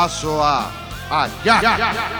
abraço a. a...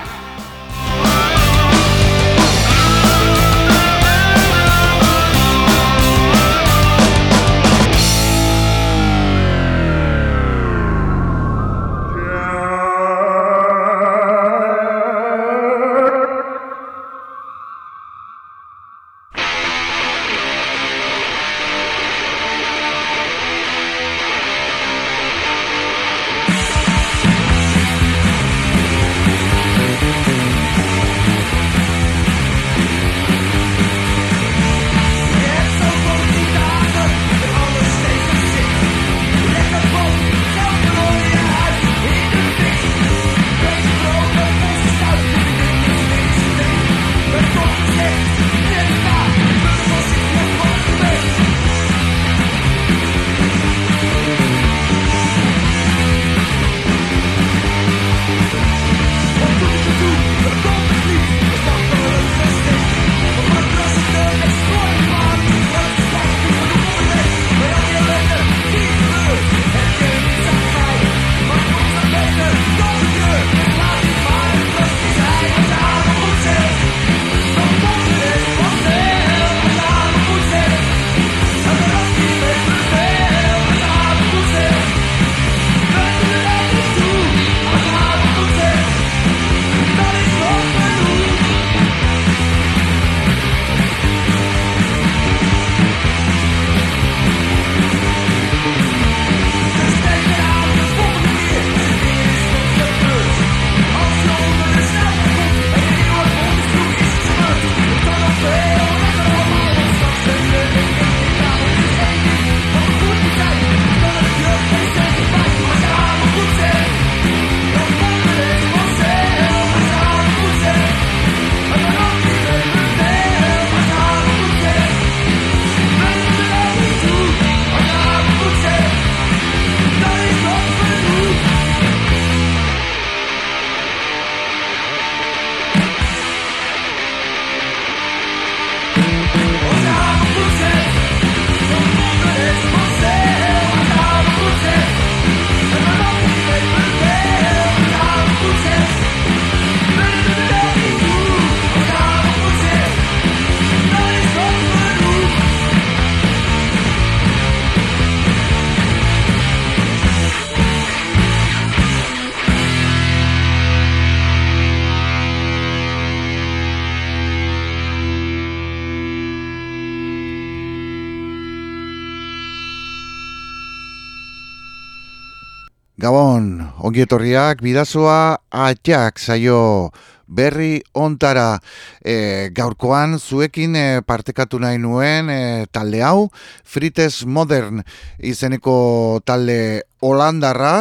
ongietorriak, bidazoa, atxak, zaio, berri ontara. E, gaurkoan zuekin e, partekatu nahi nuen e, talde hau, Frites Modern izeneko talde Holandarra,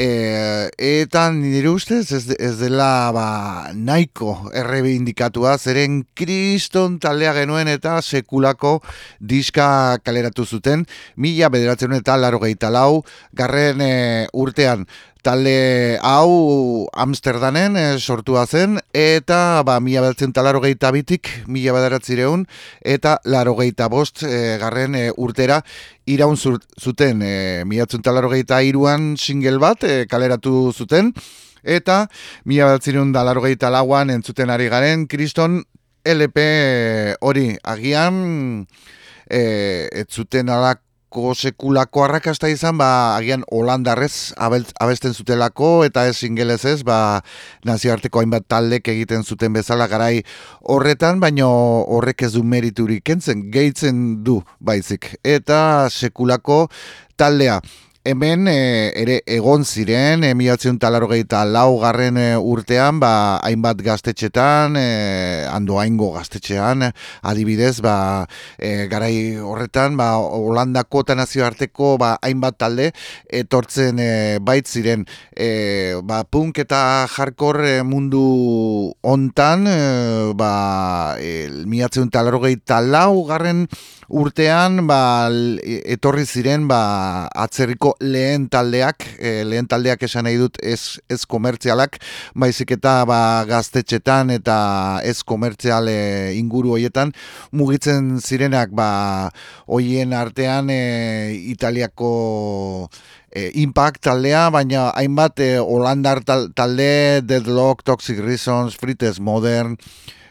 E, eta nire ustez ez, ez dela ba, nahiko errebe indikatua, zeren kriston taldea genuen eta sekulako diska kaleratu zuten, mila bederatzen eta laro lau, garren e, urtean talde hau Amsterdamen e, sortua zen eta ba, mila bederatzen talaro bitik, mila bederatzireun eta laro bost e, garren e, urtera iraun zuten. E, mila bederatzen talaro iruan single bat e, kaleratu zuten eta mila bederatzen talaro lauan entzuten ari garen kriston LP hori agian e, ez zuten alak sekulako sekulako arrakasta izan, ba, agian holandarrez abesten zutelako, eta ez ingelez ez, ba, nazioarteko hainbat taldek egiten zuten bezala garai horretan, baino horrek ez du meriturik kentzen, gehitzen du baizik. Eta sekulako taldea. Hemen e, ere egon ziren, e, milatzen talarrogeita lau garren e, urtean, ba, hainbat gaztetxetan, e, ando haingo gaztetxean, adibidez, ba, e, garai horretan, ba, Holandako eta nazioarteko ba, hainbat talde, etortzen e, bait ziren, e, ba, punk eta jarkor mundu hontan, e, ba, e, milatzen talarrogeita lau garren urtean, ba, etorri ziren, ba, atzerriko lehen taldeak, e, lehen taldeak esan nahi dut ez, ez komertzialak, baizik eta ba, gaztetxetan eta ez komertzial e, inguru hoietan, mugitzen zirenak ba, hoien artean e, italiako Impact taldea, baina hainbat e, Holandar talde, Deadlock, Toxic Reasons, Frites Modern,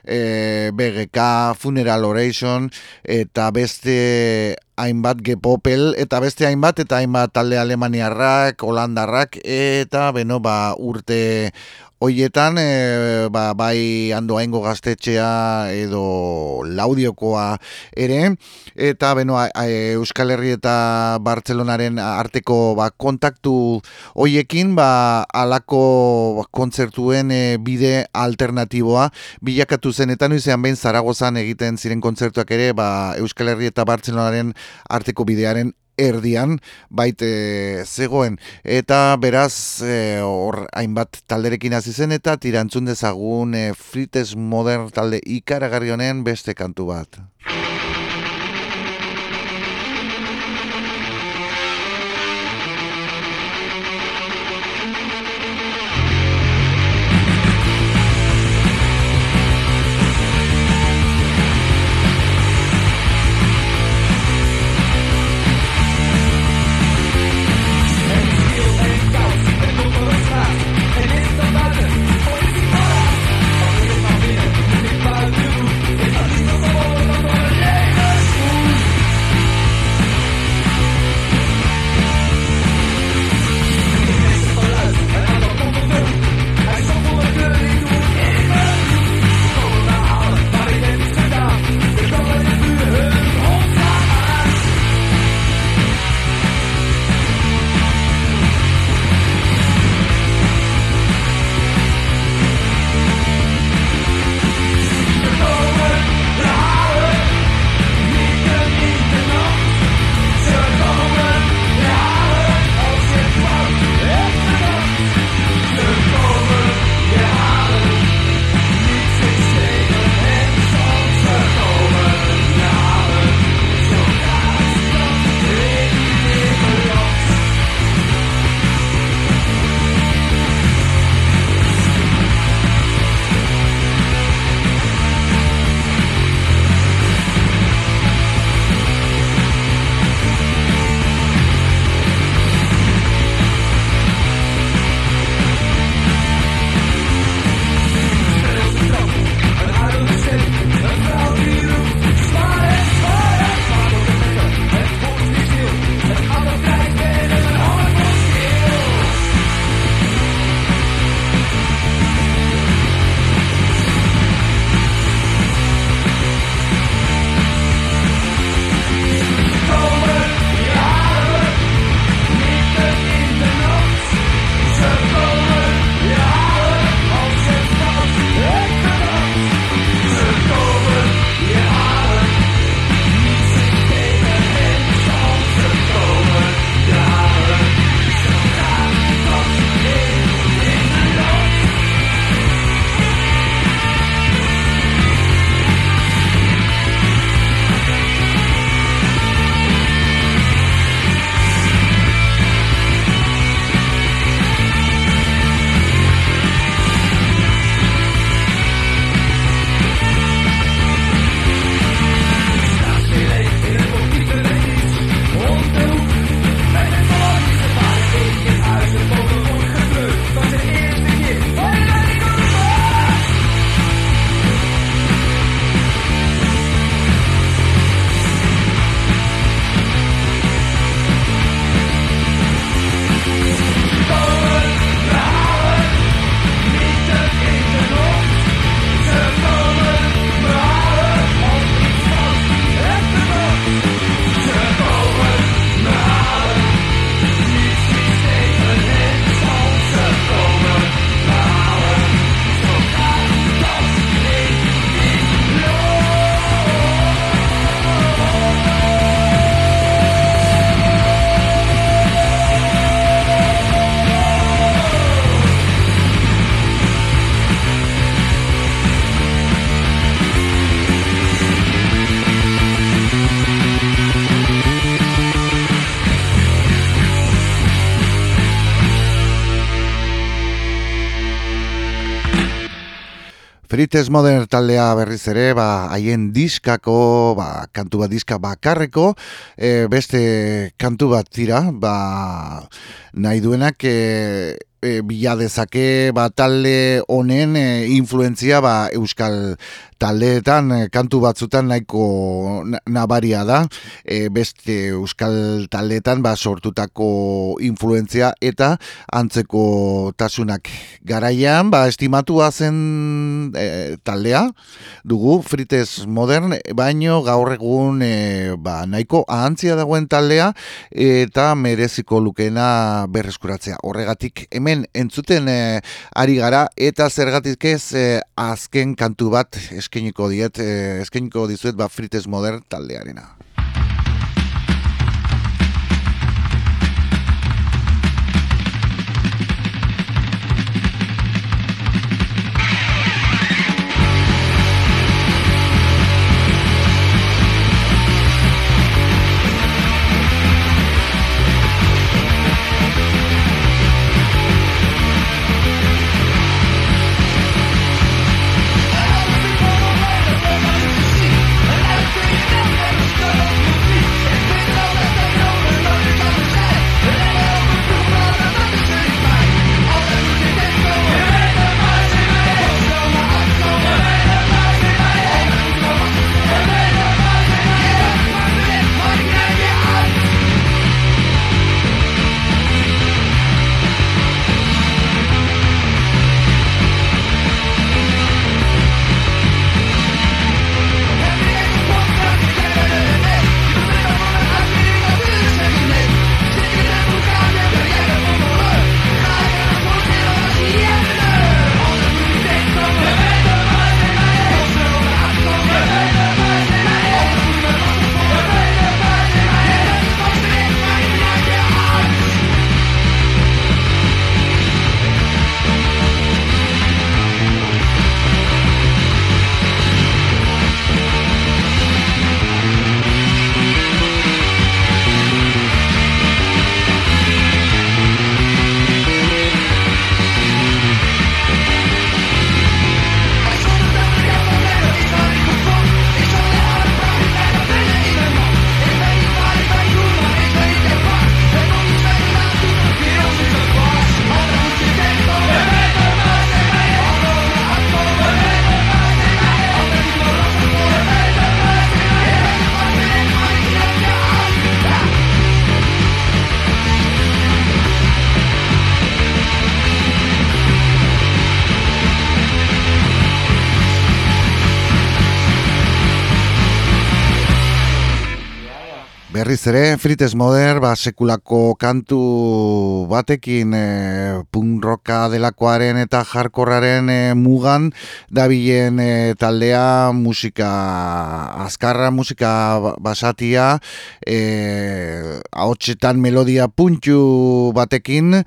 e, BGK, Funeral Oration, eta beste hainbat gepopel, eta beste hainbat, eta hainbat talde alemaniarrak, holandarrak, eta beno, ba, urte Hoietan, e, ba, bai handoaingo gaztetxea edo laudiokoa ere, eta beno, Euskal Herri eta Bartzelonaren arteko ba, kontaktu hoiekin, ba, alako kontzertuen e, bide alternatiboa bilakatu zen, eta nuizean behin Zaragozan egiten ziren kontzertuak ere, ba, Euskal Herri eta Bartzelonaren arteko bidearen erdian baite zegoen eta beraz eh, hor hainbat talderekin hasi zen eta tirantzun dezagun e, Frites Modern talde ikaragarri honen beste kantu bat. Frites Modern taldea berriz ere, ba, haien diskako, ba, kantu bat diska bakarreko, e, beste kantu bat tira, ba, nahi duenak, e, e, bila dezake, ba, talde honen e, influenzia, ba, euskal taldeetan eh, kantu batzutan nahiko nabaria da. E, beste euskal taldeetan ba, sortutako influentzia eta antzeko tasunak garaian ba, estimatua zen e, taldea dugu frites modern baino gaur egun e, ba, nahiko ahantzia dagoen taldea eta mereziko lukena berreskuratzea. Horregatik hemen entzuten ari gara eta zergatik ez azken kantu bat eskeniko diet, eh, eskeniko dizuet ba frites modern taldearena. Berriz ere, frites moder, ba, sekulako kantu batekin e, punk rocka delakoaren eta jarkorraren e, mugan dabilen e, taldea musika azkarra, musika ba, basatia e, haotxetan melodia puntxu batekin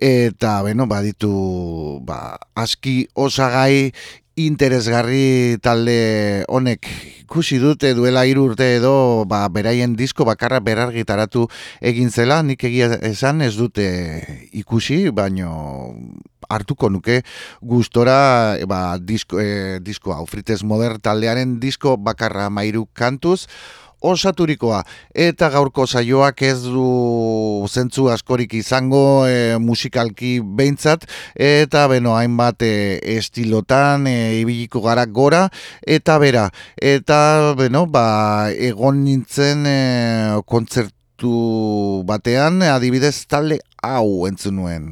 eta, bueno, baditu ba, aski osagai interesgarri talde honek. Ikusi dute duela hiru urte edo ba, beraien disko bakarra berargitaratu egin zela. Nik egia esan ez dute ikusi baino hartuko nuke gustora ba, disko, e, disko hau. Frites moder taldearen disko bakarra mairu kantuz osaturikoa. Eta gaurko saioak ez du zentzu askorik izango e, musikalki behintzat. Eta beno hainbat e, estilotan e, ibiliko gara gora. Eta bera eta beno ba egon nintzen e, kontzertu batean adibidez talde hau entzun nuen.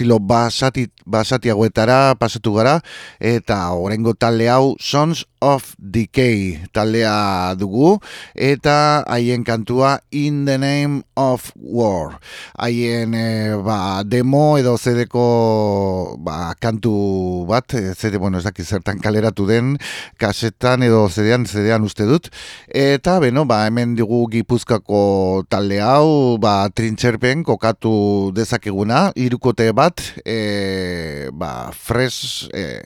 Estilo basati, basatiagoetara pasatu gara, eta orengo talde hau Sons of Decay taldea dugu, eta haien kantua In the Name of War. Haien e, ba, demo edo zedeko ba, kantu bat, e, zede, bueno, ez dakit zertan kaleratu den, kasetan edo zedean, zedean uste dut, eta, beno, ba, hemen dugu gipuzkako talde hau, ba, trintxerpen kokatu dezakeguna, irukote bat, e, ba, fresh, e,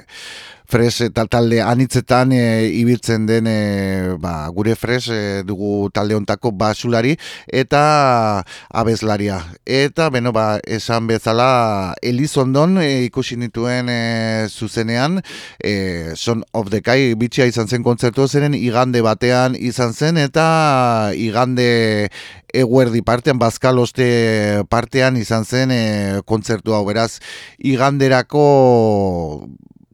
Fres eta talde anitzetan e, ibiltzen den e, ba, gure Fres e, dugu talde ontako basulari eta abeslaria. Eta, beno, ba, esan bezala Elizondon e, ikusi nituen e, zuzenean e, Son of the Kai bitxia izan zen kontzertu zeren igande batean izan zen eta igande eguerdi partean, bazkaloste partean izan zen e, kontzertu hau beraz iganderako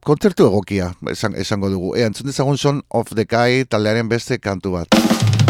kontzertu egokia, esan, esango dugu. E, antzun dezagun son of the kai taldearen beste kantu bat.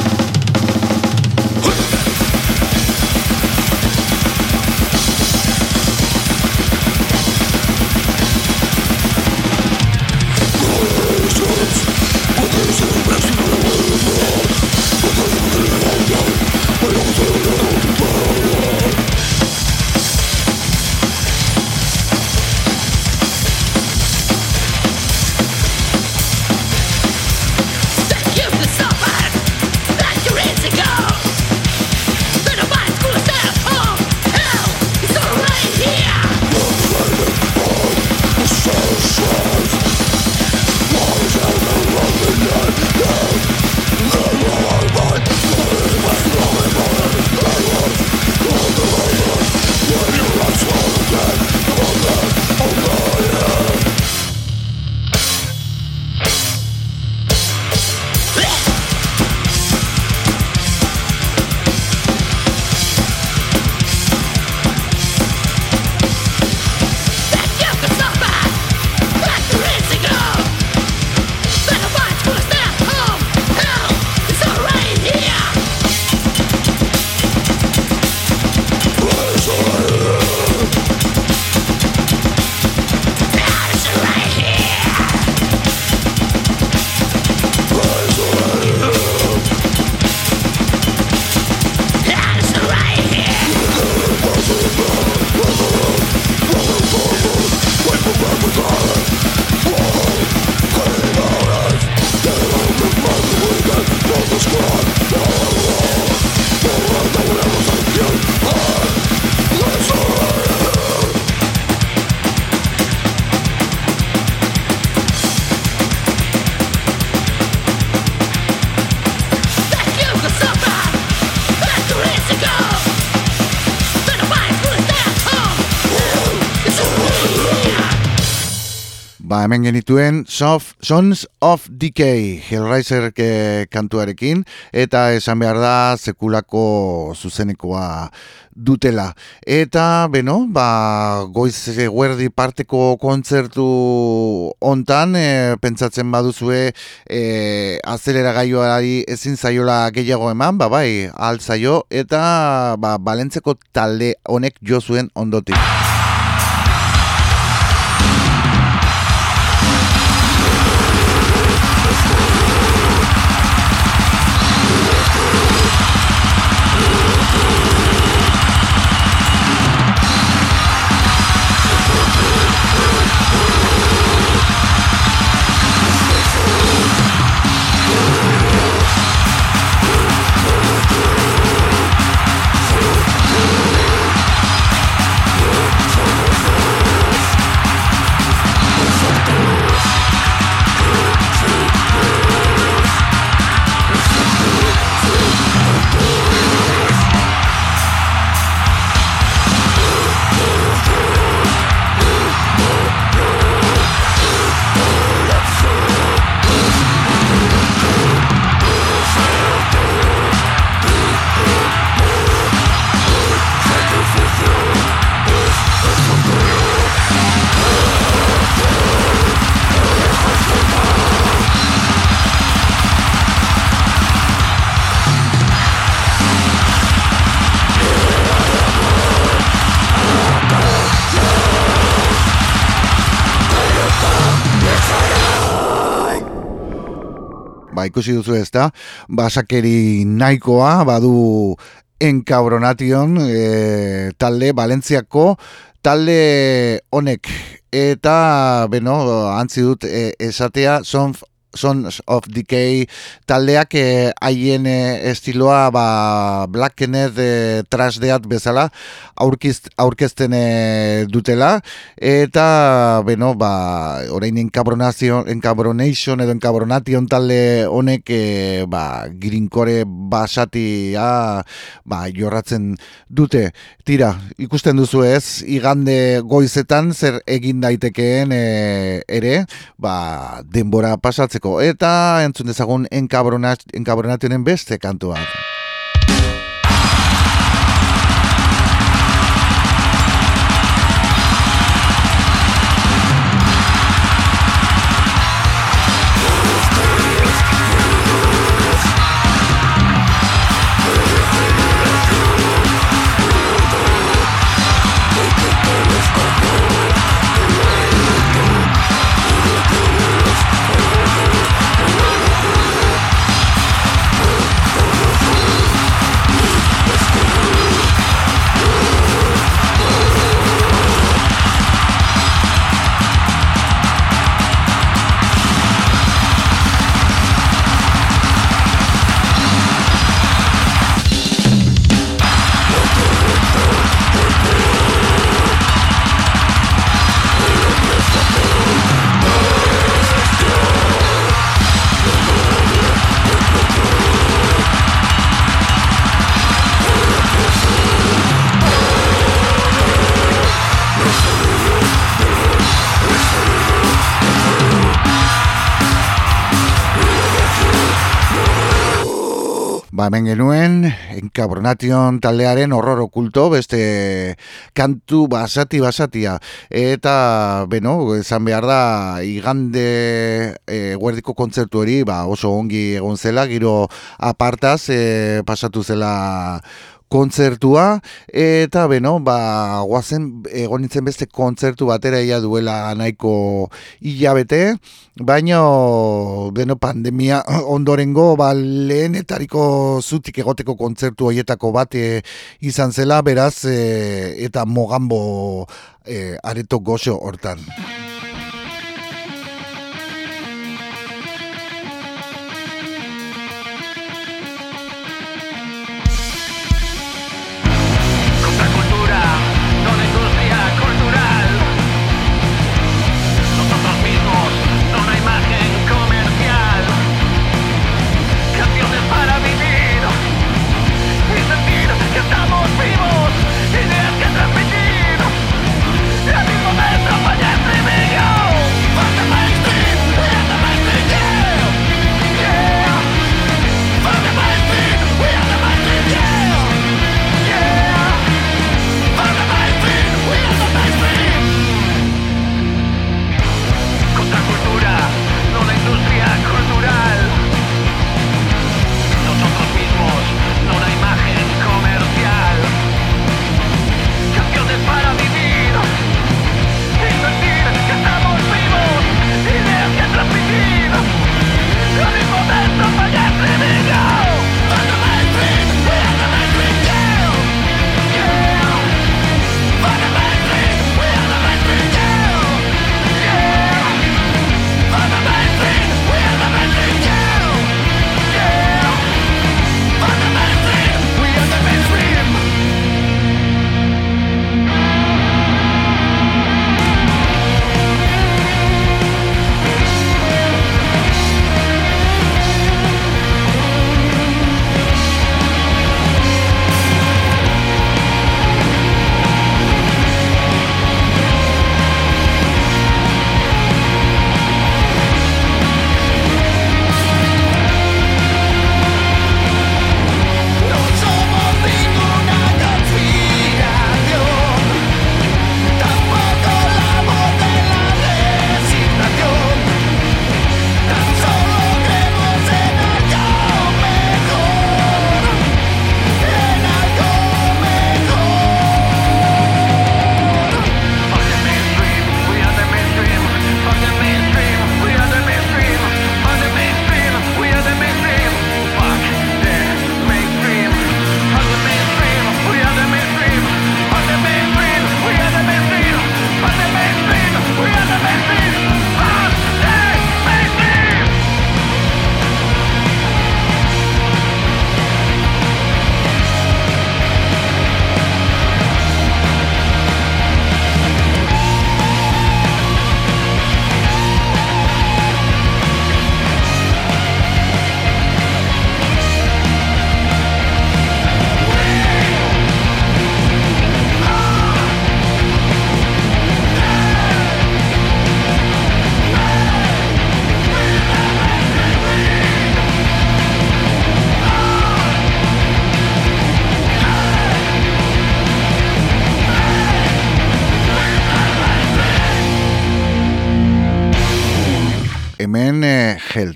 Hemen genituen Soft Sons of Decay Hellraiser ke kantuarekin eta esan behar da sekulako zuzenekoa dutela. Eta, beno, ba, goiz guerdi parteko kontzertu ontan, e, pentsatzen baduzue e, azelera gaioari ezin zaiola gehiago eman, ba, bai, altzaio, eta ba, balentzeko talde honek jo zuen ondotik. Ikusi duzu ez da, basakeri nahikoa, badu enkabronation e, talde, Valentziako talde honek, eta, beno, antzi dut e, esatea, son Sons of Decay taldeak eh, haien eh, estiloa ba, Black Kenneth eh, trasdeat bezala aurkiz, aurkezten eh, dutela. Eta beno ba, orain enkabronation edo enkabronation talde honek eh, ba, girinkore basatia ba, jorratzen dute. Tira, ikusten duzu ez igande goizetan zer egin daitekeen eh, ere ba, denbora pasatzen eta entzun dezagun enkabronationen beste kantuak. Hemen genuen, enkabronation taldearen horror okulto, beste kantu basati basatia. Eta, beno, esan behar da, igande e, guerdiko kontzertu hori, ba, oso ongi egon zela, giro apartaz, e, pasatu zela kontzertua eta beno ba goazen egonitzen beste kontzertu batera ia duela nahiko hilabete baina beno pandemia ondorengo ba lehenetariko zutik egoteko kontzertu hoietako bat e, izan zela beraz e, eta mogambo e, areto goxo hortan.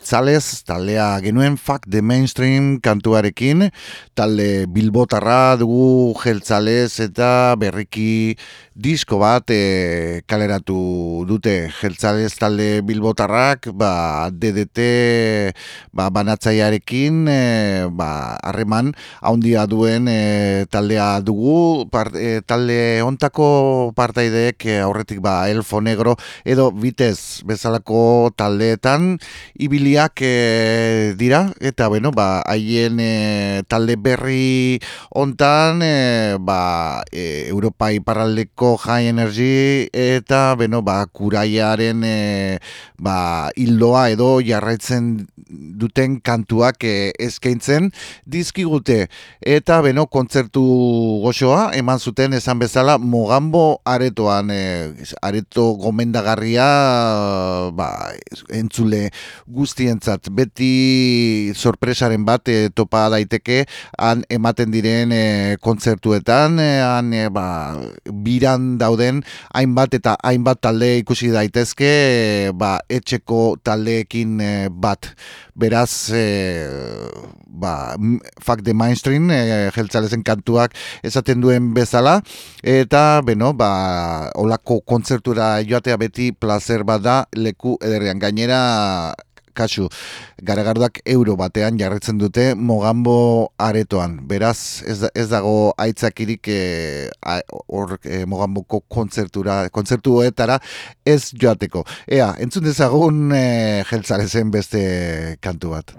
Jeltzalez, taldea genuen Fuck the Mainstream kantuarekin, talde bilbotarra dugu jeltzalez eta berriki disko bat e, kaleratu dute jeltzalez talde bilbotarrak, ba, DDT ba, banatzaiarekin, e, ba, harreman, haundia duen e, taldea dugu, e, talde ontako partaideek aurretik ba, Elfo Negro edo Vitez bezalako taldeetan, ibiliak e, dira. Eta bueno ba haien talde berri hontan ba Europa iparraldeko high energy eta bueno ba kuraiaren e, ba hildoa edo jarraitzen duten kantuak e, eskaintzen dizkigute. Eta beno kontzertu goxoa eman zuten esan bezala Mogambo aretoan e, areto gomendagarria ba entzule guztientzat. Beti sorpresaren bat e, topa daiteke han ematen diren e, kontzertuetan e, han e, ba, biran dauden hainbat eta hainbat talde ikusi daitezke ba, etxeko taldeekin e, bat. Beraz e, ba, fuck the mainstream e, jeltzalezen kantuak esaten duen bezala. Eta beno ba, olako kontzertura joatea beti placer bada leku ederrean. Gainera kasu garagardak euro batean jarretzen dute Mogambo aretoan. Beraz, ez, ez dago aitzakirik e, hor e, Mogamboko kontzertura, kontzertuetara ez joateko. Ea, entzun dezagun e, jeltzarezen beste kantu bat.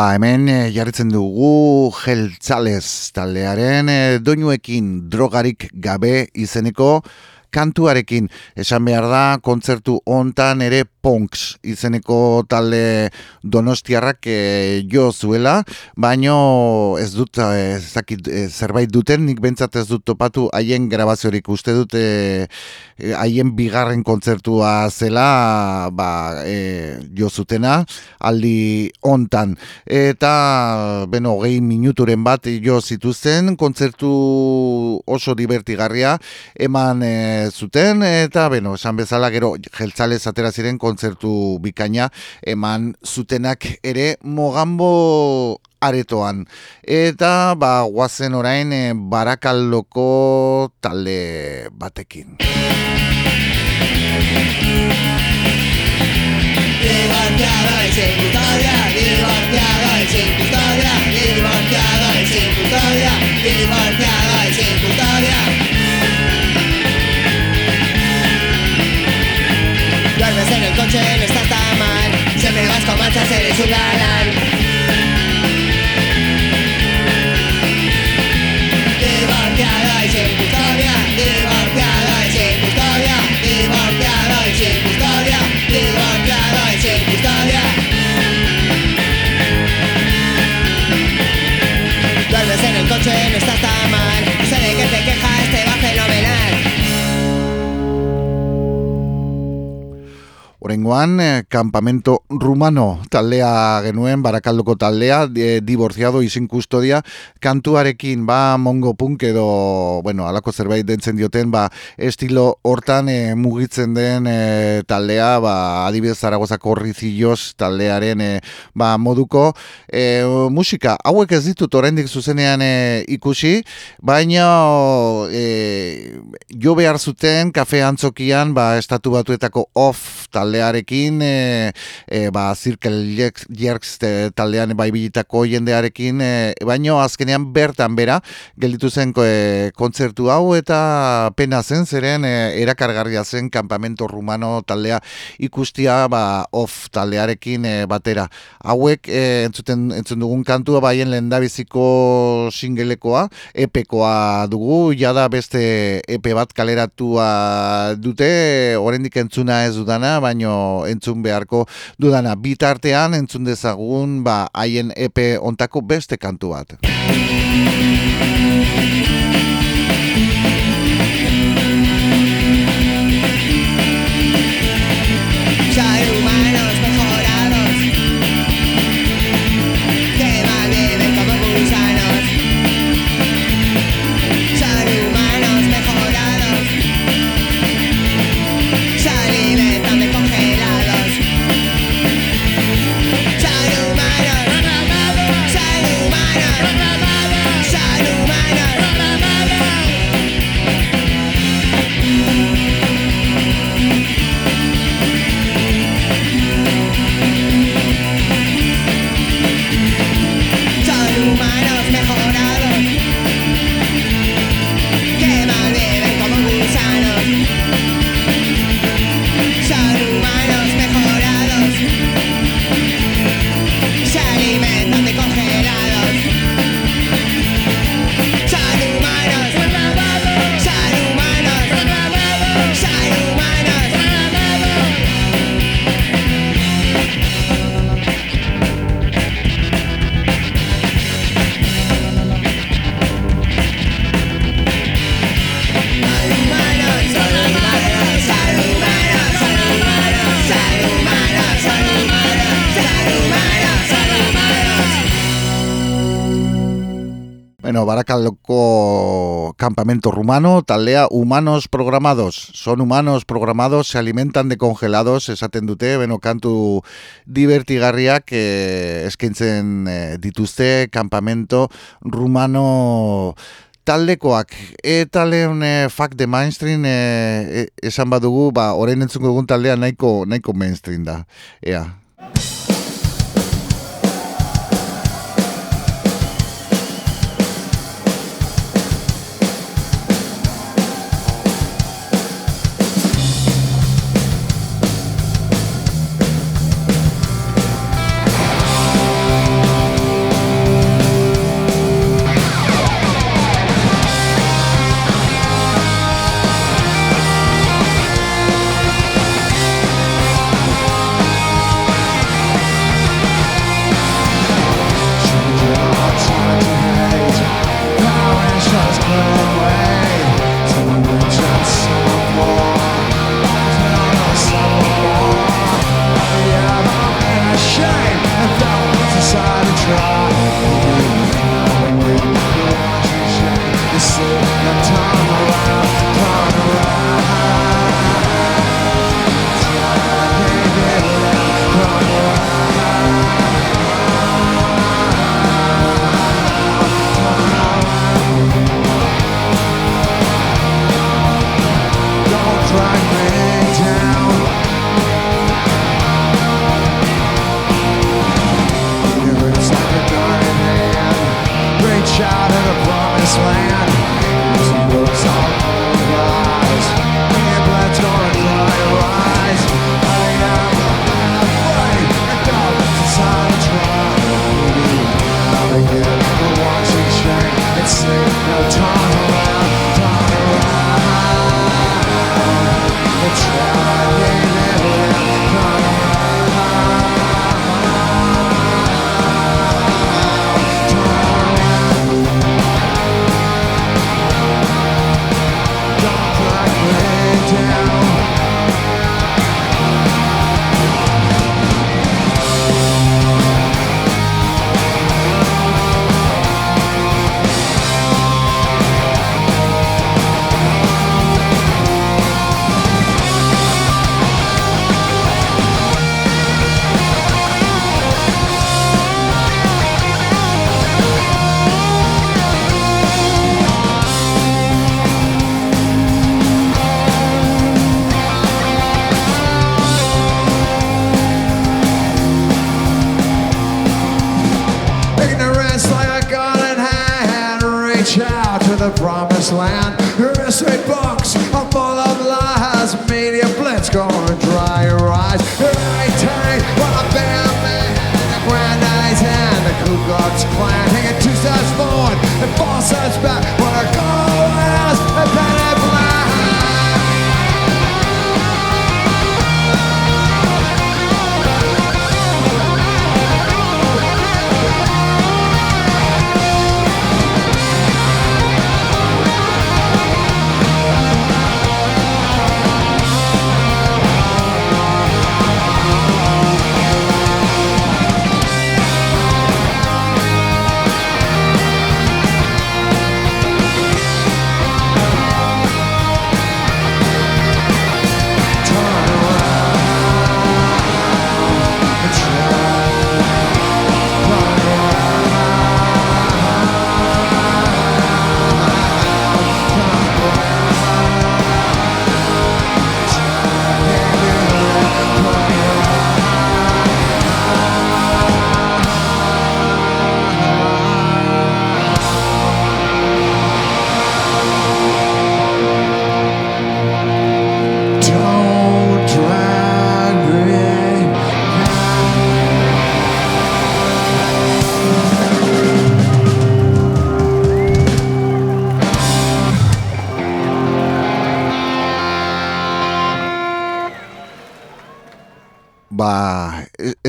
Ba, hemen e, jarritzen dugu jeltzalez taldearen e, doinuekin drogarik gabe izeneko kantuarekin esan behar da kontzertu hontan ere Ponks izeneko talde donostiarrak e, jo zuela, baino ez dut e, zakit, e, zerbait duten, nik bentsat ez dut topatu haien grabaziorik uste dute haien bigarren kontzertua zela ba, e, jo zutena aldi hontan. Eta, beno, gehi minuturen bat jo zituzten kontzertu oso divertigarria eman zuten, eta, beno, esan bezala gero jeltzalez atera ziren kontzertu bikaina eman zutenak ere mogambo aretoan. Eta ba guazen orain e, barakaldoko talde batekin. Y sin custodia, divorciado y sin custodia, divorciado y eres un galán Divorciado y sin custodia Divorciado y sin custodia Divorciado y sin custodia Divorciado y sin custodia Duermes en el coche, no estás tan Orengoan, eh, campamento rumano taldea genuen, barakaldoko taldea, eh, divorciado izin kustodia, kantuarekin, ba, mongo punk edo, bueno, alako zerbait dentzen dioten, ba, estilo hortan eh, mugitzen den eh, taldea, ba, adibidez zaragozako rizillos taldearen, eh, ba, moduko, eh, musika, hauek ez ditut oraindik zuzenean eh, ikusi, baina eh, jo behar zuten, kafe antzokian, ba, estatu batuetako off talde taldearekin e, e, ba Circle Jerks taldean bai bilitako jendearekin e, baino azkenean bertan bera gelditu zen e, kontzertu hau eta pena zen zeren e, erakargarria zen campamento rumano taldea ikustia ba off taldearekin e, batera. Hauek e, entzuten entzun dugun kantua baien lendabiziko singelekoa epekoa dugu. Jada beste epe bat kaleratua dute oraindik entzuna ez dudana baina baino entzun beharko dudana bitartean entzun dezagun ba haien epe ontako beste kantu bat. Barakaldoko campamento rumano, taldea humanos programados. Son humanos programados, se alimentan de congelados, esaten dute, beno, kantu divertigarriak eh, eskintzen eh, dituzte campamento rumano taldekoak. Eta lehen eh, fuck the mainstream eh, esan badugu, ba, orain entzungo dugun taldea nahiko, nahiko mainstream da. Ea,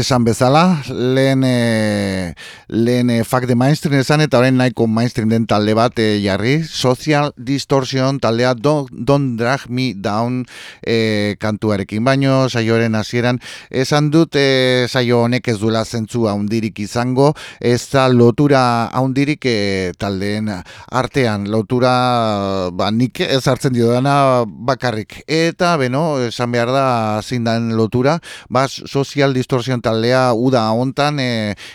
esan bezala, lehen, e, lehen e, fuck the mainstream esan eta horrein nahiko mainstream den talde bat e, jarri. Social Distortion taldea Don't, don't Drag Me Down e, kantuarekin. Baino, saioaren hasieran esan dut e, saio honek ez duela zentzu haundirik izango, ez da lotura haundirik e, taldeen artean. Lotura ba, nik ez hartzen dio dana bakarrik. Eta, beno, esan behar da zindan lotura, ba, Social Distortion taldea uda hontan e,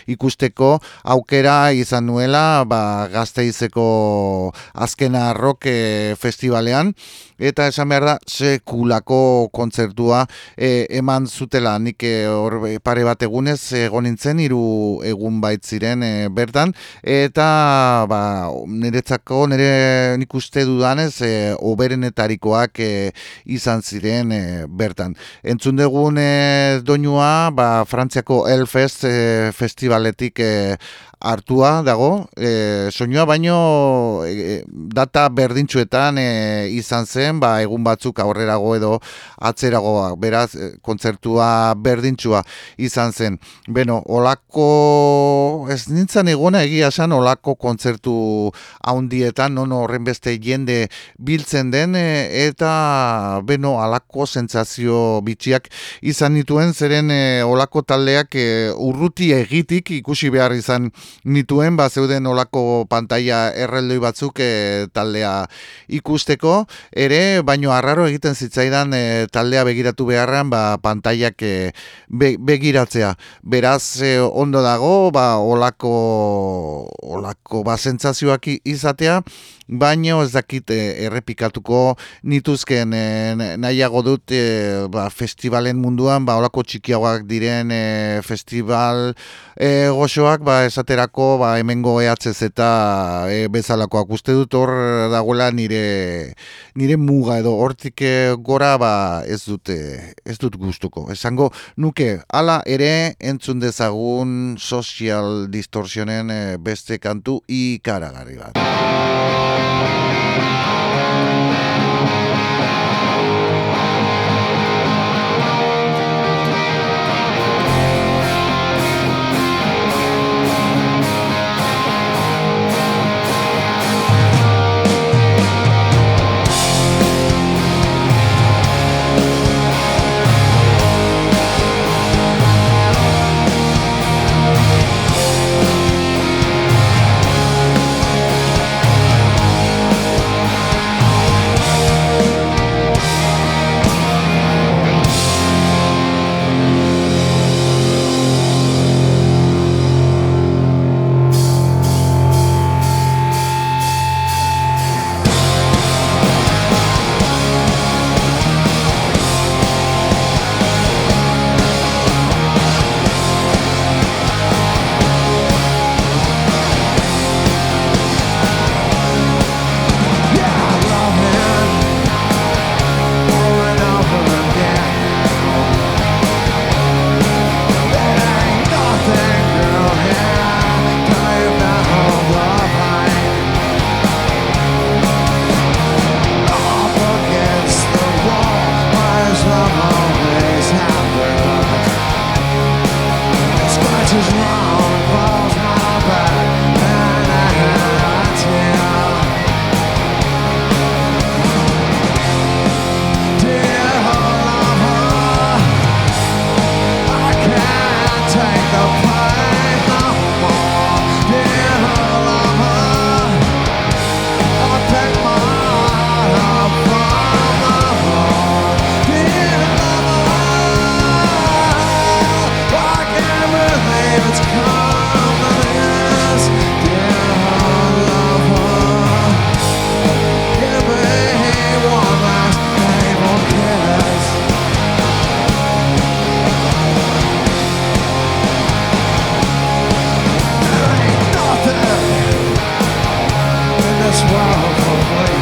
ikusteko aukera izan nuela ba, gazteizeko azkena rock e, festivalean eta esan behar da sekulako kontzertua e, eman zutela. Nik e, hor pare bat egunez egon nintzen hiru egun bait ziren e, bertan. Eta ba, niretzako nire nik uste dudanez e, oberenetarikoak e, izan ziren e, bertan. Entzun dugun e, doinua ba, Frantziako Elfest e, festivaletik e, hartua dago, e, soinua baino e, data berdintxuetan e, izan zen, ba, egun batzuk aurrerago edo atzerago, beraz, e, kontzertua berdintxua izan zen. Beno, olako, ez nintzen egona egia esan, olako kontzertu haundietan, non horren beste jende biltzen den, e, eta, beno, alako sentsazio bitxiak izan nituen, zeren e, olako taldeak e, urruti egitik ikusi behar izan nituen, ba, zeuden olako pantalla erreldoi batzuk e, taldea ikusteko, ere ere, baino arraro egiten zitzaidan e, taldea begiratu beharran, ba, pantaiak e, begiratzea. Beraz, e, ondo dago, ba, olako, olako ba, sentzazioak izatea, baino ez dakit errepikatuko nituzken nahiago dut ba, festivalen munduan, ba, olako txikiagoak diren festival e, goxoak, ba, esaterako, ba, hemengo ehatzez eta e, bezalakoak uste dut hor dagoela nire nire muga edo hortik eh, gora ba ez dute ez dut gustuko. Esango nuke hala ere entzun dezagun social distorsionen eh, beste kantu ikaragarri bat. walk away.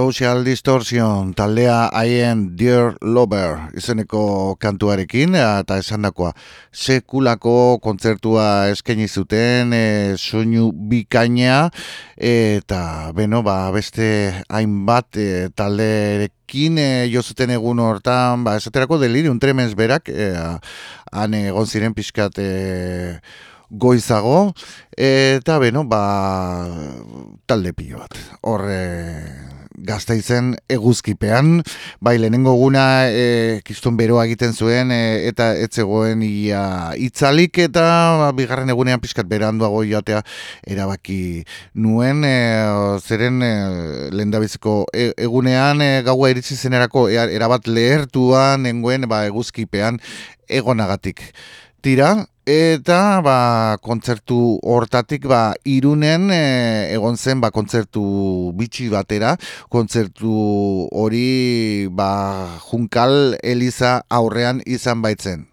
Social Distortion taldea haien Dear Lover izeneko kantuarekin eta esan dakoa sekulako kontzertua eskaini zuten e, soinu bikaina eta beno ba beste hainbat e, talderekin e, jo zuten egun hortan ba esaterako delirium tremens berak e, han egon ziren pixkat e, goizago eta beno ba talde pilo bat. Horre gazta izen eguzkipean, bai lehenengo guna e, kiston beroa egiten zuen e, eta etzegoen ia itzalik eta ba, bigarren egunean pixkat beranduago jatea erabaki nuen e, zeren e, lendabiziko e, egunean e, gaua iritsi zenerako e, erabat lehertuan nengoen ba, eguzkipean egonagatik. Tira, Eta ba, kontzertu hortatik ba, irunen e, egon zen ba, kontzertu bitxi batera, kontzertu hori ba, Junkal Eliza aurrean izan baitzen.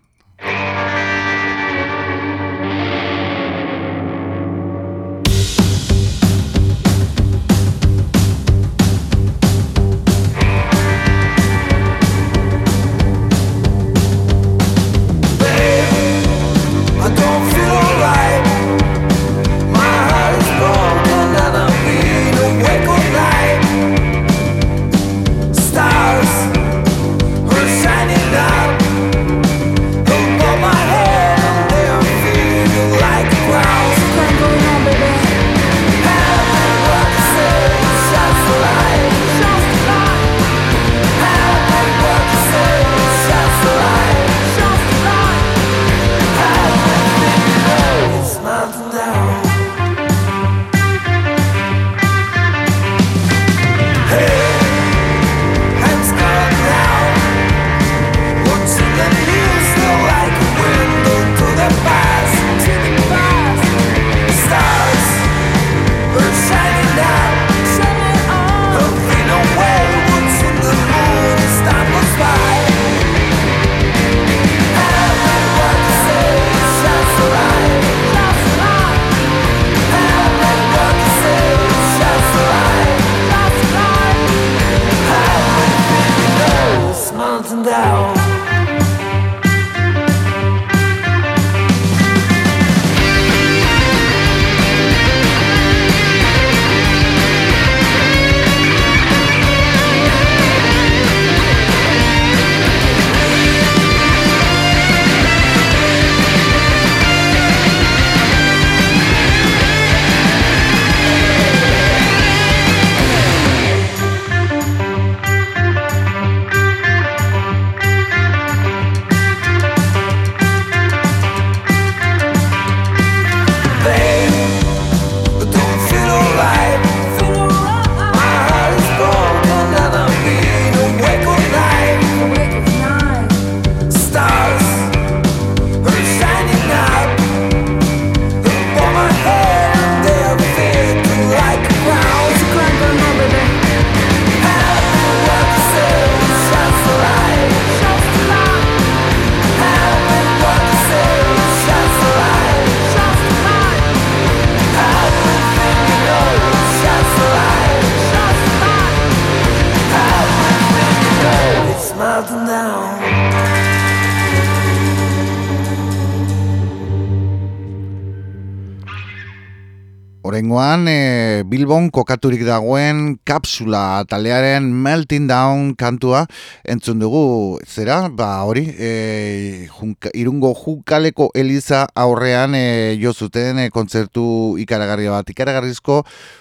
Bilbon kokaturik dagoen kapsula talearen melting down kantua entzun dugu, zera, ba hori, e, irungo jukaleko eliza aurrean e, jo zuten e, kontzertu ikaragarria bat. Ikaragarrizko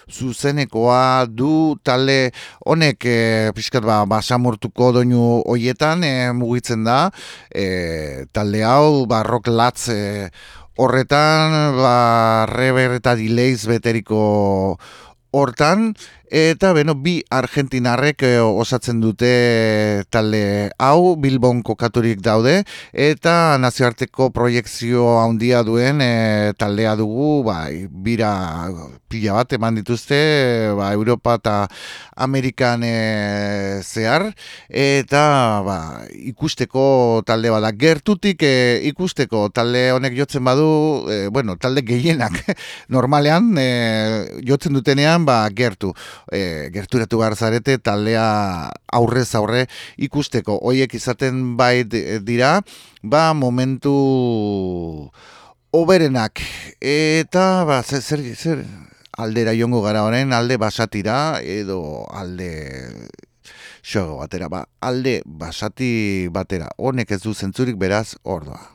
zuzenekoa du talde honek e, pixkat ba, basamortuko doinu hoietan e, mugitzen da, e, talde hau, ba, rock latz e, Horretan, ba, rever eta delays beteriko hortan, Eta beno, bi argentinarrek eh, osatzen dute talde hau, Bilbon kokaturik daude, eta nazioarteko proiektzio handia duen e, taldea dugu, bai, bira pila bat eman dituzte, ba, Europa eta Amerikan e, zehar, eta ba, ikusteko talde bada. Gertutik e, ikusteko talde honek jotzen badu, bueno, talde gehienak normalean e, jotzen dutenean, ba, gertu. E, gerturatu behar zarete taldea aurrez aurre ikusteko. Hoiek izaten bait dira, ba momentu oberenak eta ba, zer, zer, aldera jongo gara honen alde basatira edo alde xogo batera, ba, alde basati batera. Honek ez du zentzurik beraz ordoa.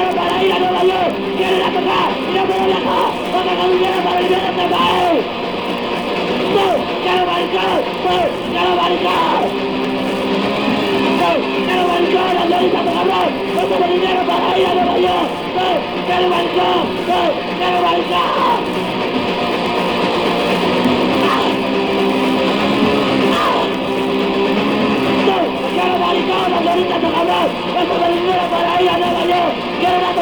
dinero para ir a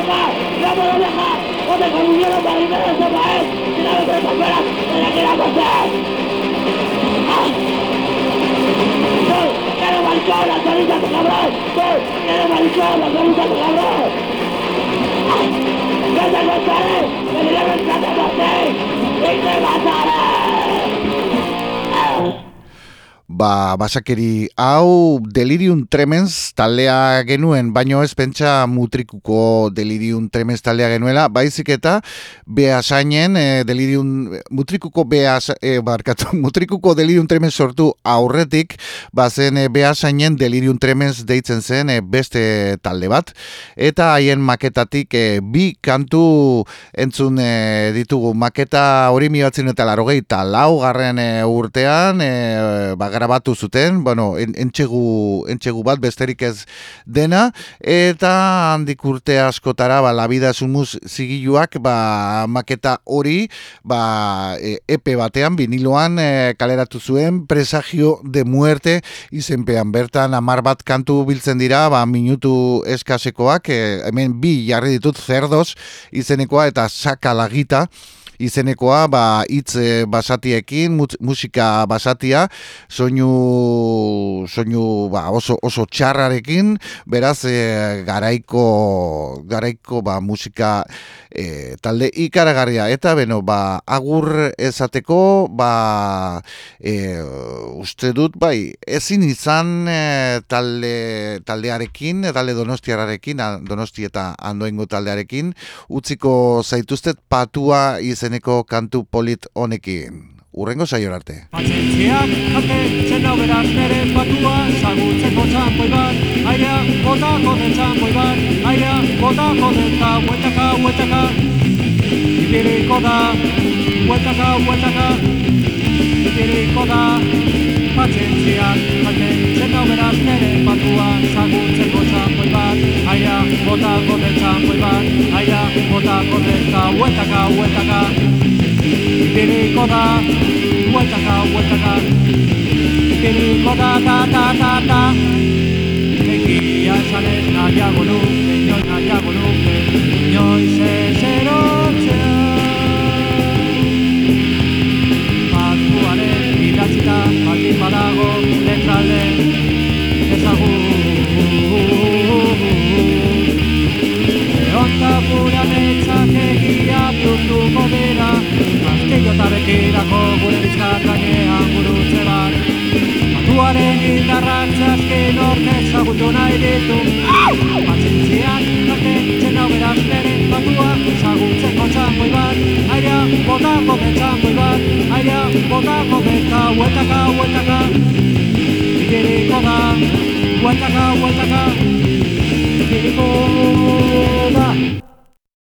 más, no puedo dejar, no te convivieron para irme de este país, si no me recuperas, me la quiero coser. Soy, quiero maricón, la solita de cabrón, soy, quiero maricón, la solita de cabrón. Yo te contaré, me diré rescatar a ti, y te mataré. Ba, basakeri hau delirium tremens taldea genuen, baino ez pentsa mutrikuko delirium tremens taldea genuela, baizik eta behasainen e, delirium, mutrikuko behas, e, barkatu, mutrikuko delirium tremens sortu aurretik, bazen e, behasainen delirium tremens deitzen zen e, beste talde bat, eta haien maketatik e, bi kantu entzun e, ditugu, maketa hori miatzen eta larogei, eta lau garren e, urtean, e, bagara grabatu zuten, bueno, entxegu, entxegu bat besterik ez dena, eta handik urte askotara, ba, labida sumuz zigiluak, ba, maketa hori, ba, e, epe batean, biniloan, e, kaleratu zuen, presagio de muerte, izenpean, bertan, amar bat kantu biltzen dira, ba, minutu eskasekoak, e, hemen bi jarri ditut zerdos, izenekoa, eta sakalagita, izenekoa ba hitz e, basatiekin musika basatia soinu soinu ba, oso oso txarrarekin. Beraz e, garaiko garaiko ba, musika e, talde ikaragarria. Eta beno ba agur ezateko ba e, uste dut bai ezin izan e, talde taldearekin talde donostiararekin donosti eta andoengo taldearekin utziko zaituztet patua izen izeneko kantu polit honekin. Urrengo saior arte. Patzentziak, kate, txena beraz nere patua, zagutzeko txampoi bat, airea, botako den txampoi bat, airea, botako den ta, huetaka, huetaka, ibiriko da, huetaka, huetaka, ibiriko da, patzentziak, kate, txena beraz nere patua, zagutzeko txampoi bat, airea, botako den txampoi bat, airea, botako den ta, huetaka, huetaka, Ibiriko da, huetaka, huetaka. Ibiriko da, da, da, da, da. Egia esan ez nahiago nuke, inoiz nahiago nuke Inoiz ez Indarrak zehazkin orke ezagutu nahi ditu. Patzintziak arte itzen hau beraz nere batua Ezagutzeko txampoi bat, airea botako den txampoi bat. Airea botako ta huetaka, huetaka. Igiriko da, huetaka, huetaka. Igiriko